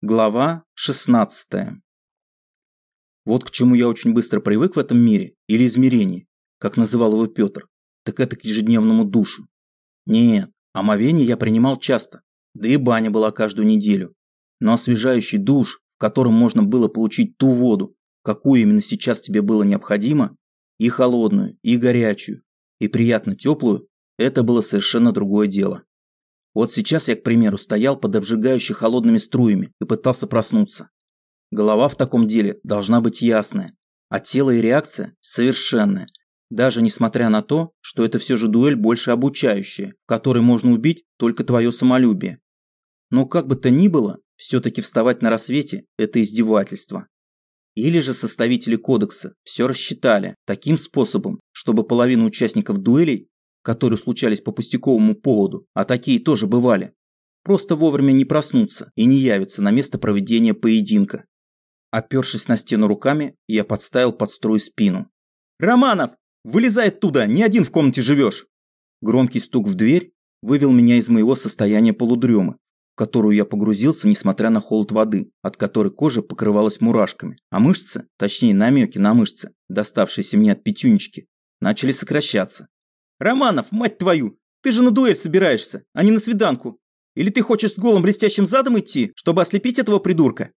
Глава 16. Вот к чему я очень быстро привык в этом мире, или измерении, как называл его Петр, так это к ежедневному душу. Нет, омовение я принимал часто, да и баня была каждую неделю. Но освежающий душ, в котором можно было получить ту воду, какую именно сейчас тебе было необходимо, и холодную, и горячую, и приятно теплую, это было совершенно другое дело. Вот сейчас я, к примеру, стоял под обжигающей холодными струями и пытался проснуться. Голова в таком деле должна быть ясная, а тело и реакция совершенная. Даже несмотря на то, что это все же дуэль больше обучающая, в которой можно убить только твое самолюбие. Но как бы то ни было, все-таки вставать на рассвете – это издевательство. Или же составители кодекса все рассчитали таким способом, чтобы половина участников дуэлей которые случались по пустяковому поводу, а такие тоже бывали, просто вовремя не проснуться и не явиться на место проведения поединка. Опершись на стену руками, я подставил под строй спину. «Романов! Вылезай оттуда! Ни один в комнате живешь!» Громкий стук в дверь вывел меня из моего состояния полудремы, в которую я погрузился, несмотря на холод воды, от которой кожа покрывалась мурашками, а мышцы, точнее намеки на мышцы, доставшиеся мне от пятюнечки, начали сокращаться. Романов, мать твою, ты же на дуэль собираешься, а не на свиданку. Или ты хочешь с голым блестящим задом идти, чтобы ослепить этого придурка?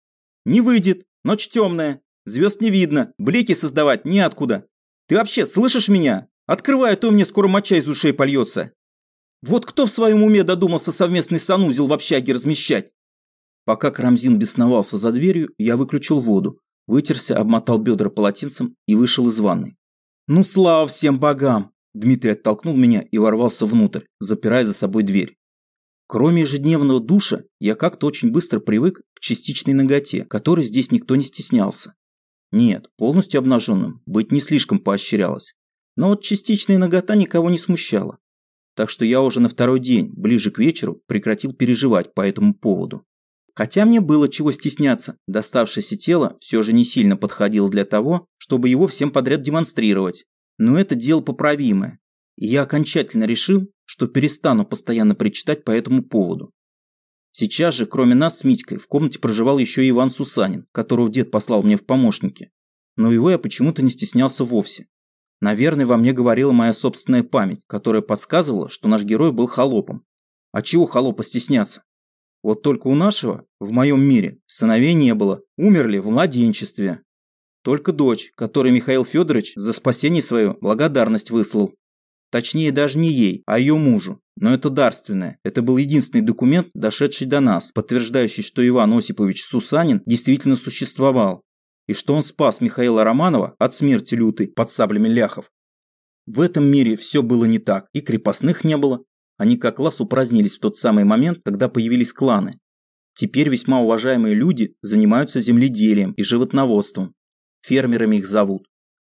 Не выйдет, ночь темная, звезд не видно, блики создавать неоткуда. Ты вообще слышишь меня? Открывай, а то мне скоро моча из ушей польется. Вот кто в своем уме додумался совместный санузел в общаге размещать? Пока Крамзин бесновался за дверью, я выключил воду, вытерся, обмотал бедра полотенцем и вышел из ванной. Ну слава всем богам! Дмитрий оттолкнул меня и ворвался внутрь, запирая за собой дверь. Кроме ежедневного душа, я как-то очень быстро привык к частичной ноготе, которой здесь никто не стеснялся. Нет, полностью обнаженным быть не слишком поощрялось. Но вот частичная нагота никого не смущала. Так что я уже на второй день, ближе к вечеру, прекратил переживать по этому поводу. Хотя мне было чего стесняться, доставшееся тело все же не сильно подходило для того, чтобы его всем подряд демонстрировать, но это дело поправимое, и я окончательно решил, что перестану постоянно причитать по этому поводу. Сейчас же, кроме нас с Митькой, в комнате проживал еще и Иван Сусанин, которого дед послал мне в помощники. Но его я почему-то не стеснялся вовсе. Наверное, во мне говорила моя собственная память, которая подсказывала, что наш герой был холопом. А чего холопа стесняться? Вот только у нашего, в моем мире, сыновей не было, умерли в младенчестве. Только дочь, которой Михаил Федорович за спасение свое благодарность выслал. Точнее, даже не ей, а ее мужу. Но это дарственное. Это был единственный документ, дошедший до нас, подтверждающий, что Иван Осипович Сусанин действительно существовал. И что он спас Михаила Романова от смерти лютой под саблями ляхов. В этом мире все было не так, и крепостных не было. Они как класс упразднились в тот самый момент, когда появились кланы. Теперь весьма уважаемые люди занимаются земледелием и животноводством, фермерами их зовут.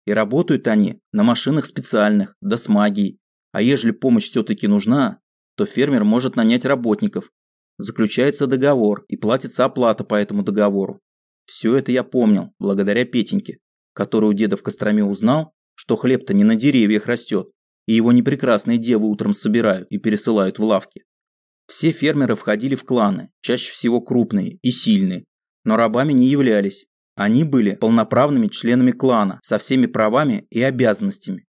И работают они на машинах специальных, да с магией. А ежели помощь все-таки нужна, то фермер может нанять работников. Заключается договор и платится оплата по этому договору. Все это я помнил, благодаря Петеньке, который у деда в Костроме узнал, что хлеб-то не на деревьях растет, и его непрекрасные девы утром собирают и пересылают в лавки. Все фермеры входили в кланы, чаще всего крупные и сильные, но рабами не являлись, они были полноправными членами клана со всеми правами и обязанностями.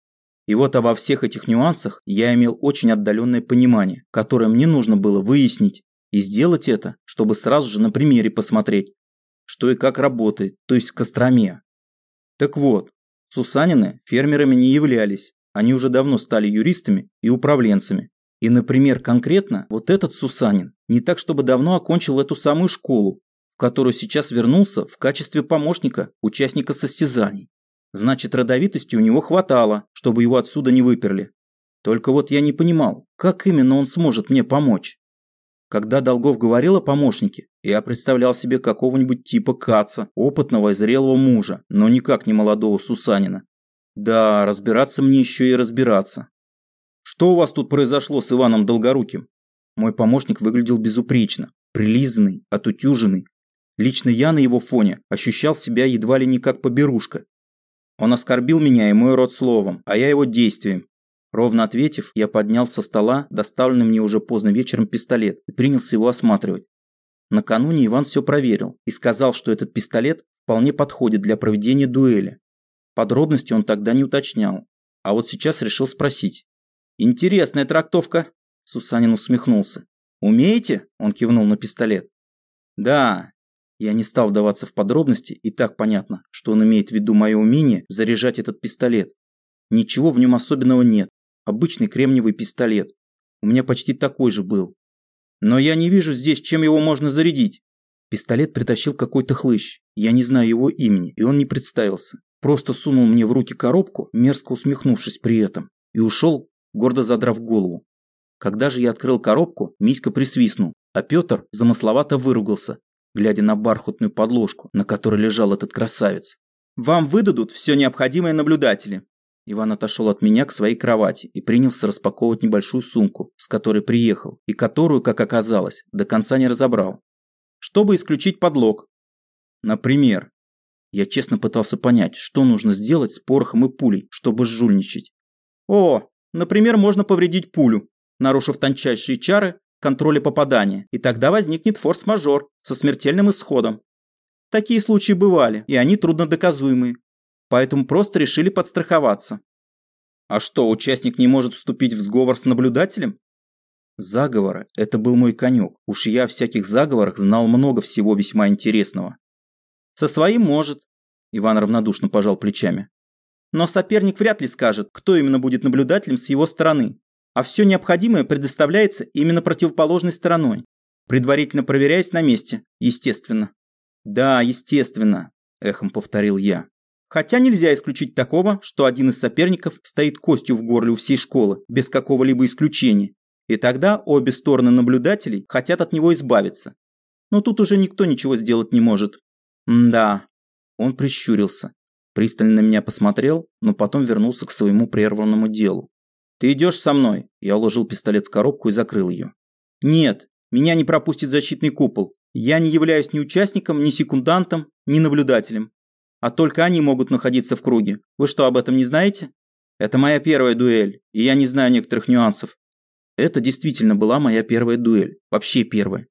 И вот обо всех этих нюансах я имел очень отдаленное понимание, которое мне нужно было выяснить и сделать это, чтобы сразу же на примере посмотреть, что и как работает, то есть в Костроме. Так вот, Сусанины фермерами не являлись, они уже давно стали юристами и управленцами. И, например, конкретно вот этот Сусанин не так чтобы давно окончил эту самую школу, в сейчас вернулся в качестве помощника участника состязаний. Значит, родовитости у него хватало, чтобы его отсюда не выперли. Только вот я не понимал, как именно он сможет мне помочь. Когда Долгов говорил о помощнике, я представлял себе какого-нибудь типа Каца, опытного и зрелого мужа, но никак не молодого Сусанина. Да, разбираться мне еще и разбираться. Что у вас тут произошло с Иваном Долгоруким? Мой помощник выглядел безупречно, прилизанный, отутюженный, Лично я на его фоне ощущал себя едва ли не как поберушка. Он оскорбил меня и мой род словом, а я его действием. Ровно ответив, я поднял со стола доставленный мне уже поздно вечером пистолет и принялся его осматривать. Накануне Иван все проверил и сказал, что этот пистолет вполне подходит для проведения дуэли. Подробности он тогда не уточнял, а вот сейчас решил спросить. «Интересная трактовка», – Сусанин усмехнулся. «Умеете?» – он кивнул на пистолет. «Да». Я не стал вдаваться в подробности, и так понятно, что он имеет в виду мое умение заряжать этот пистолет. Ничего в нем особенного нет. Обычный кремниевый пистолет. У меня почти такой же был. Но я не вижу здесь, чем его можно зарядить. Пистолет притащил какой-то хлыщ. Я не знаю его имени, и он не представился. Просто сунул мне в руки коробку, мерзко усмехнувшись при этом, и ушел, гордо задрав голову. Когда же я открыл коробку, Миська присвистнул, а Петр замысловато выругался, глядя на бархатную подложку, на которой лежал этот красавец. «Вам выдадут все необходимое наблюдатели». Иван отошел от меня к своей кровати и принялся распаковывать небольшую сумку, с которой приехал, и которую, как оказалось, до конца не разобрал. Чтобы исключить подлог. Например, я честно пытался понять, что нужно сделать с порохом и пулей, чтобы жульничать. О, например, можно повредить пулю, нарушив тончайшие чары контроля попадания, и тогда возникнет форс-мажор со смертельным исходом. Такие случаи бывали, и они труднодоказуемые, поэтому просто решили подстраховаться. А что, участник не может вступить в сговор с наблюдателем? Заговоры – это был мой конек. Уж я о всяких заговорах знал много всего весьма интересного. Со своим может. Иван равнодушно пожал плечами. Но соперник вряд ли скажет, кто именно будет наблюдателем с его стороны. А все необходимое предоставляется именно противоположной стороной, предварительно проверяясь на месте, естественно. Да, естественно, эхом повторил я. Хотя нельзя исключить такого, что один из соперников стоит костью в горле у всей школы, без какого-либо исключения. И тогда обе стороны наблюдателей хотят от него избавиться. Но тут уже никто ничего сделать не может. Да. Он прищурился, пристально на меня посмотрел, но потом вернулся к своему прерванному делу. Ты идешь со мной? Я уложил пистолет в коробку и закрыл ее. Нет, меня не пропустит защитный купол. Я не являюсь ни участником, ни секундантом, ни наблюдателем. А только они могут находиться в круге. Вы что, об этом не знаете? Это моя первая дуэль, и я не знаю некоторых нюансов. Это действительно была моя первая дуэль. Вообще первая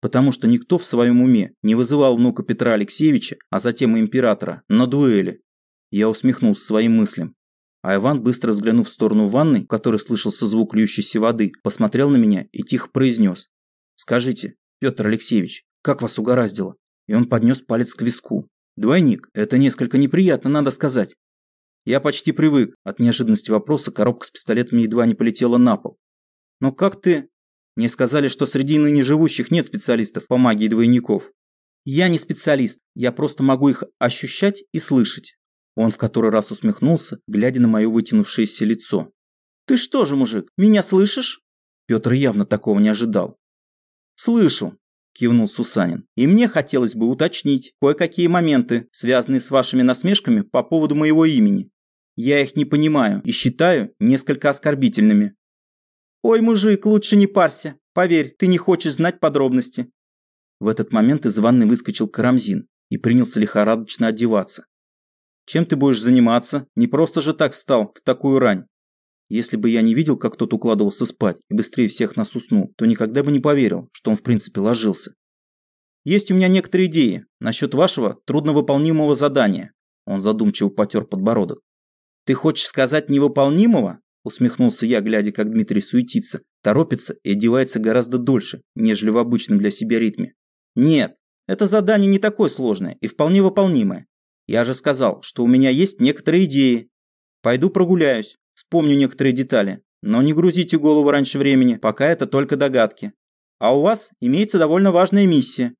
потому что никто в своем уме не вызывал внука Петра Алексеевича, а затем и императора, на дуэли. Я усмехнулся своим мыслям. А Иван, быстро взглянув в сторону ванной, в которой слышался звук льющейся воды, посмотрел на меня и тихо произнес. «Скажите, Петр Алексеевич, как вас угораздило?» И он поднес палец к виску. «Двойник, это несколько неприятно, надо сказать». Я почти привык. От неожиданности вопроса коробка с пистолетами едва не полетела на пол. «Но как ты...» Мне сказали, что среди ныне живущих нет специалистов по магии двойников. Я не специалист, я просто могу их ощущать и слышать. Он в который раз усмехнулся, глядя на мое вытянувшееся лицо. Ты что же, мужик, меня слышишь? Петр явно такого не ожидал. Слышу, кивнул Сусанин. И мне хотелось бы уточнить кое-какие моменты, связанные с вашими насмешками по поводу моего имени. Я их не понимаю и считаю несколько оскорбительными. «Ой, мужик, лучше не парься. Поверь, ты не хочешь знать подробности». В этот момент из ванны выскочил Карамзин и принялся лихорадочно одеваться. «Чем ты будешь заниматься? Не просто же так встал в такую рань. Если бы я не видел, как тот укладывался спать и быстрее всех нас уснул, то никогда бы не поверил, что он в принципе ложился. Есть у меня некоторые идеи насчет вашего трудновыполнимого задания. Он задумчиво потер подбородок. Ты хочешь сказать невыполнимого? Усмехнулся я, глядя, как Дмитрий суетится, торопится и одевается гораздо дольше, нежели в обычном для себя ритме. Нет, это задание не такое сложное и вполне выполнимое. Я же сказал, что у меня есть некоторые идеи. Пойду прогуляюсь, вспомню некоторые детали, но не грузите голову раньше времени, пока это только догадки. А у вас имеется довольно важная миссия.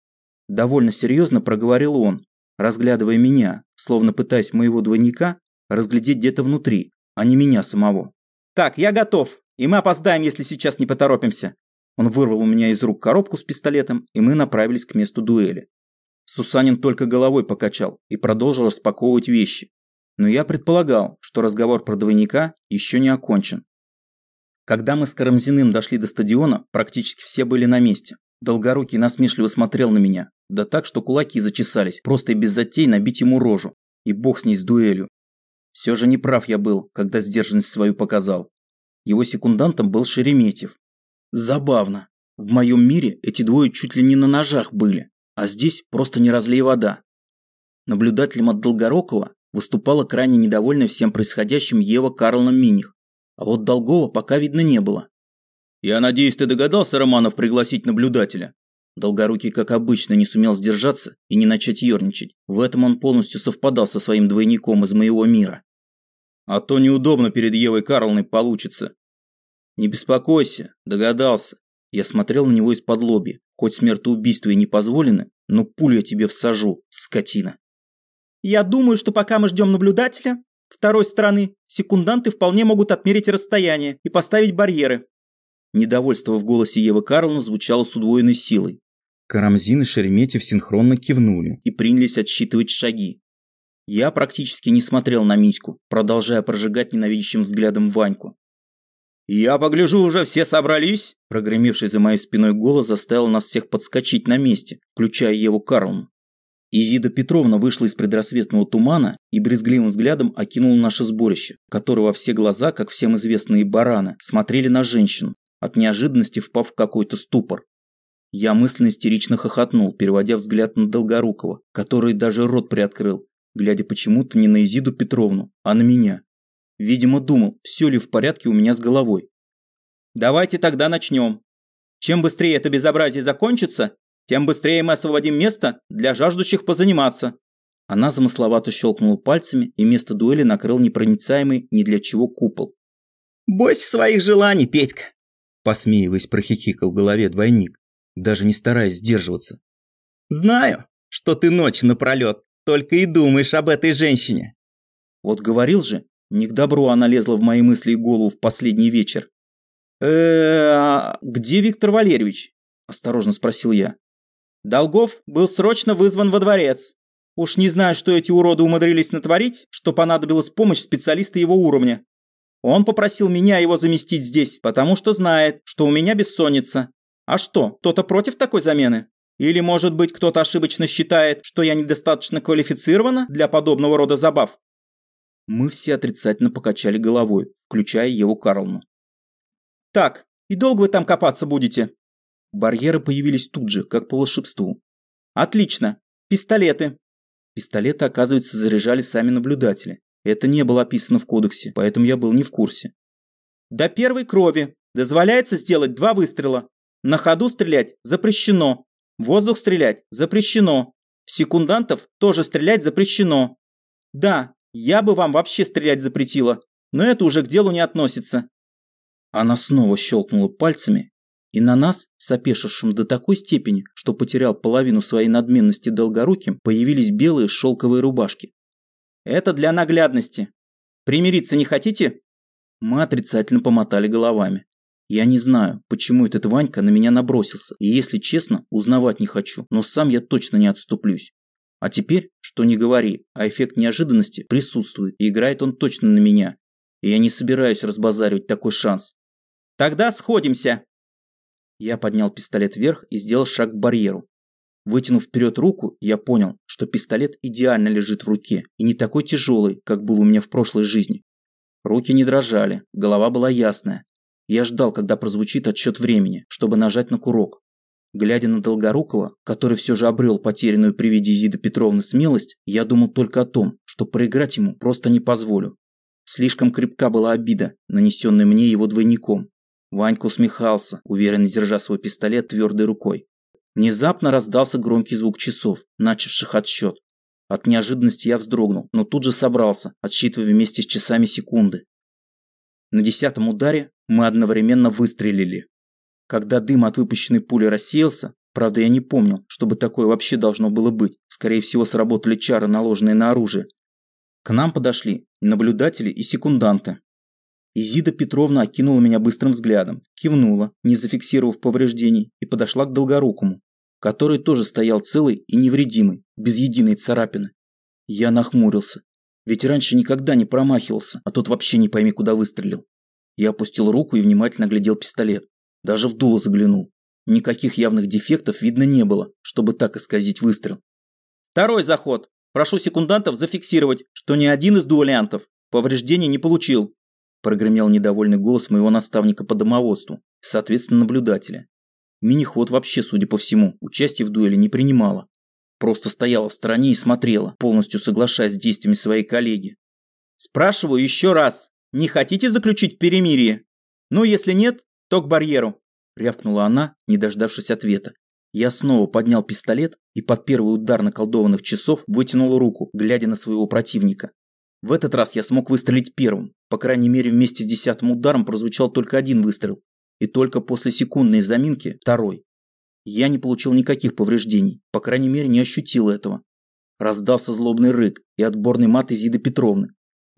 Довольно серьезно проговорил он, разглядывая меня, словно пытаясь моего двойника разглядеть где-то внутри, а не меня самого. «Так, я готов, и мы опоздаем, если сейчас не поторопимся». Он вырвал у меня из рук коробку с пистолетом, и мы направились к месту дуэли. Сусанин только головой покачал и продолжил распаковывать вещи. Но я предполагал, что разговор про двойника еще не окончен. Когда мы с Карамзиным дошли до стадиона, практически все были на месте. Долгорукий насмешливо смотрел на меня, да так, что кулаки зачесались, просто и без затей набить ему рожу. И бог с ней с дуэлью. Все же неправ я был, когда сдержанность свою показал. Его секундантом был Шереметьев. Забавно. В моем мире эти двое чуть ли не на ножах были, а здесь просто не разлей вода. Наблюдателем от Долгорокова выступала крайне недовольная всем происходящим Ева Карловна Миних, а вот Долгова пока видно не было. «Я надеюсь, ты догадался, Романов, пригласить наблюдателя?» Долгорукий, как обычно, не сумел сдержаться и не начать ерничать. В этом он полностью совпадал со своим двойником из моего мира. «А то неудобно перед Евой Карловной получится». «Не беспокойся, догадался. Я смотрел на него из-под лоби. Хоть смертоубийство и не позволено, но пулю я тебе всажу, скотина. Я думаю, что пока мы ждем наблюдателя, второй стороны, секунданты вполне могут отмерить расстояние и поставить барьеры. Недовольство в голосе Евы Карловны звучало с удвоенной силой. Карамзин и Шереметьев синхронно кивнули и принялись отсчитывать шаги. Я практически не смотрел на Митьку, продолжая прожигать ненавидящим взглядом Ваньку. «Я погляжу, уже все собрались?» Прогремевший за моей спиной голос заставил нас всех подскочить на месте, включая Еву Карловну. Изида Петровна вышла из предрассветного тумана и брезгливым взглядом окинула наше сборище, которое во все глаза, как всем известные бараны, смотрели на женщину, от неожиданности впав в какой-то ступор. Я мысленно истерично хохотнул, переводя взгляд на Долгорукова, который даже рот приоткрыл, глядя почему-то не на Изиду Петровну, а на меня. Видимо, думал, все ли в порядке у меня с головой. Давайте тогда начнем. Чем быстрее это безобразие закончится, тем быстрее мы освободим место для жаждущих позаниматься. Она замысловато щелкнула пальцами и место дуэли накрыл непроницаемый ни для чего купол. «Бойся своих желаний, Петька!» Посмеиваясь, прохихикал в голове двойник, даже не стараясь сдерживаться. «Знаю, что ты ночь напролет только и думаешь об этой женщине». Вот говорил же, не к добру она лезла в мои мысли и голову в последний вечер. э где Виктор Валерьевич?» – осторожно спросил я. Долгов был срочно вызван во дворец. Уж не знаю, что эти уроды умудрились натворить, что понадобилась помощь специалиста его уровня. Он попросил меня его заместить здесь, потому что знает, что у меня бессонница. А что, кто-то против такой замены? Или, может быть, кто-то ошибочно считает, что я недостаточно квалифицирована для подобного рода забав? Мы все отрицательно покачали головой, включая Еву Карловну. «Так, и долго вы там копаться будете?» Барьеры появились тут же, как по волшебству. «Отлично. Пистолеты». Пистолеты, оказывается, заряжали сами наблюдатели. Это не было описано в кодексе, поэтому я был не в курсе. «До первой крови дозволяется сделать два выстрела. На ходу стрелять запрещено. В воздух стрелять запрещено. Секундантов тоже стрелять запрещено. Да, я бы вам вообще стрелять запретила, но это уже к делу не относится. Она снова щелкнула пальцами, и на нас, сопешившим до такой степени, что потерял половину своей надменности долгоруким, появились белые шелковые рубашки. Это для наглядности. Примириться не хотите? Мы отрицательно помотали головами. Я не знаю, почему этот Ванька на меня набросился, и если честно, узнавать не хочу, но сам я точно не отступлюсь. А теперь, что не говори, а эффект неожиданности присутствует, и играет он точно на меня. И я не собираюсь разбазаривать такой шанс. Тогда сходимся. Я поднял пистолет вверх и сделал шаг к барьеру. Вытянув вперед руку, я понял, что пистолет идеально лежит в руке и не такой тяжелый, как был у меня в прошлой жизни. Руки не дрожали, голова была ясная. Я ждал, когда прозвучит отсчет времени, чтобы нажать на курок. Глядя на Долгорукова, который все же обрел потерянную при виде Зиды Петровны смелость, я думал только о том, что проиграть ему просто не позволю. Слишком крепка была обида, нанесенная мне его двойником. Ванька усмехался, уверенно держа свой пистолет твердой рукой. Внезапно раздался громкий звук часов, начавших отсчет. От неожиданности я вздрогнул, но тут же собрался, отсчитывая вместе с часами секунды. На десятом ударе мы одновременно выстрелили. Когда дым от выпущенной пули рассеялся, правда я не помнил, чтобы такое вообще должно было быть, скорее всего сработали чары, наложенные на оружие. К нам подошли наблюдатели и секунданты. Изида Петровна окинула меня быстрым взглядом, кивнула, не зафиксировав повреждений, и подошла к Долгорукому, который тоже стоял целый и невредимый, без единой царапины. Я нахмурился, ведь раньше никогда не промахивался, а тот вообще не пойми куда выстрелил. Я опустил руку и внимательно глядел пистолет. Даже в дуло заглянул. Никаких явных дефектов видно не было, чтобы так исказить выстрел. Второй заход. Прошу секундантов зафиксировать, что ни один из дуэлянтов повреждений не получил. Прогремел недовольный голос моего наставника по домоводству, соответственно наблюдателя. Миниход вообще, судя по всему, участие в дуэли не принимала. Просто стояла в стороне и смотрела, полностью соглашаясь с действиями своей коллеги. «Спрашиваю еще раз, не хотите заключить перемирие? Ну, если нет, то к барьеру», – рявкнула она, не дождавшись ответа. Я снова поднял пистолет и под первый удар наколдованных часов вытянул руку, глядя на своего противника. В этот раз я смог выстрелить первым. По крайней мере, вместе с десятым ударом прозвучал только один выстрел. И только после секундной заминки второй. Я не получил никаких повреждений, по крайней мере, не ощутил этого. Раздался злобный рык и отборный мат Изиды Петровны.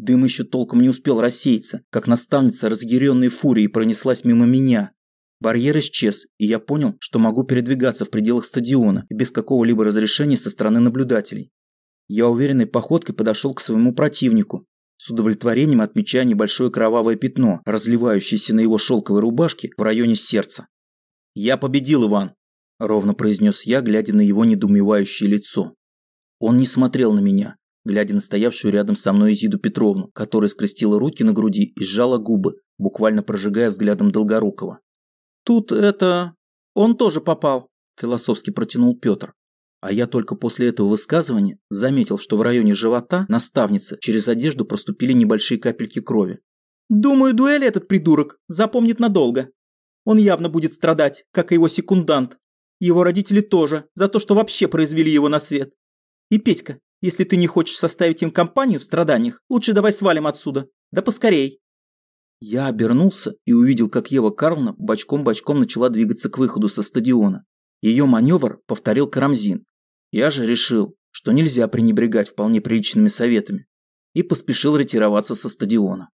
Дым еще толком не успел рассеяться, как наставница разъяренной фурией пронеслась мимо меня. Барьер исчез, и я понял, что могу передвигаться в пределах стадиона без какого-либо разрешения со стороны наблюдателей. Я уверенной походкой подошел к своему противнику, с удовлетворением отмечая небольшое кровавое пятно, разливающееся на его шелковой рубашке в районе сердца. «Я победил, Иван!» – ровно произнес я, глядя на его недоумевающее лицо. Он не смотрел на меня, глядя на стоявшую рядом со мной Изиду Петровну, которая скрестила руки на груди и сжала губы, буквально прожигая взглядом Долгорукова. «Тут это... он тоже попал», – философски протянул Петр. А я только после этого высказывания заметил, что в районе живота наставницы через одежду проступили небольшие капельки крови. «Думаю, дуэль этот придурок запомнит надолго. Он явно будет страдать, как и его секундант. Его родители тоже, за то, что вообще произвели его на свет. И, Петька, если ты не хочешь составить им компанию в страданиях, лучше давай свалим отсюда. Да поскорей». Я обернулся и увидел, как Ева Карловна бочком-бочком начала двигаться к выходу со стадиона. Ее маневр повторил Карамзин, я же решил, что нельзя пренебрегать вполне приличными советами и поспешил ретироваться со стадиона.